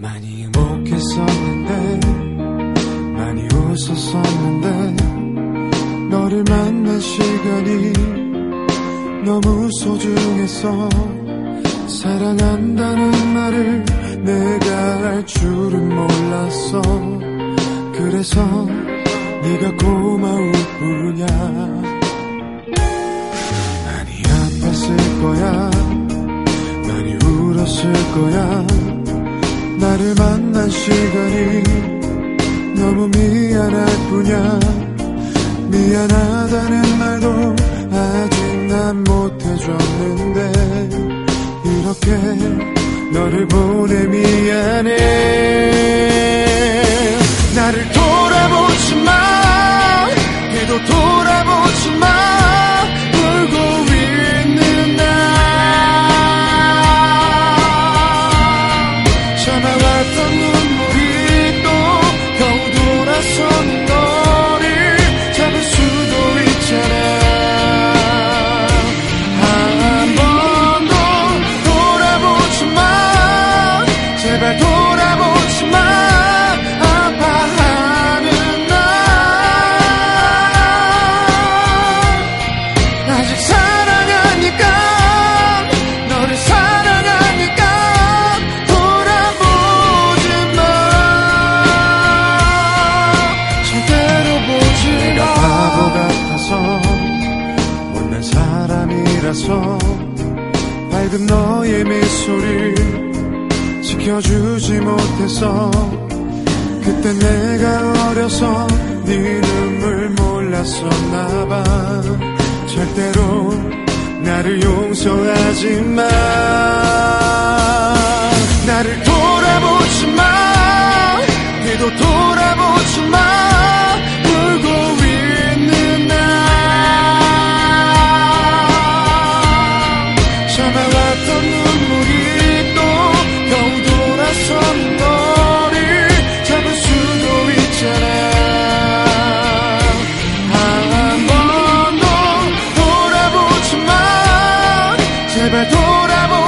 많이 행복했었는데 많이 웃었었는데 너를 만난 시간이 너무 소중했어 사랑한다는 말을 내가 할 줄은 몰랐어. 그래서 네가 고마울 뿐이야. 많이 아팠을 거야. 많이 울었을 거야 나를 만난 시간이 너무 미안할 뿐이야. 미안하다는 말도 아직 난 못해줬는데 이렇게 너를 보내 미안해 사람이라서 밝은 너의 미소를 지켜주지 못해서 그때 내가 어려서 네 눈물 몰랐었나봐. 절대로 나를 용서하지 마. 나를 돌아보지 마. 걔도 돌아보지 마 به دورم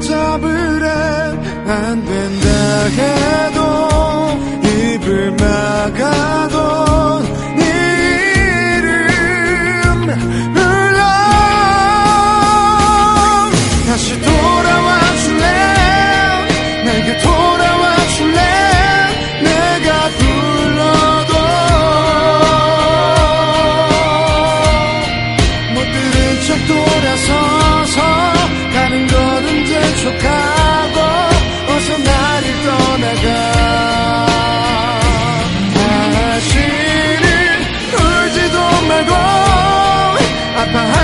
잡으란 안 된다 해. at the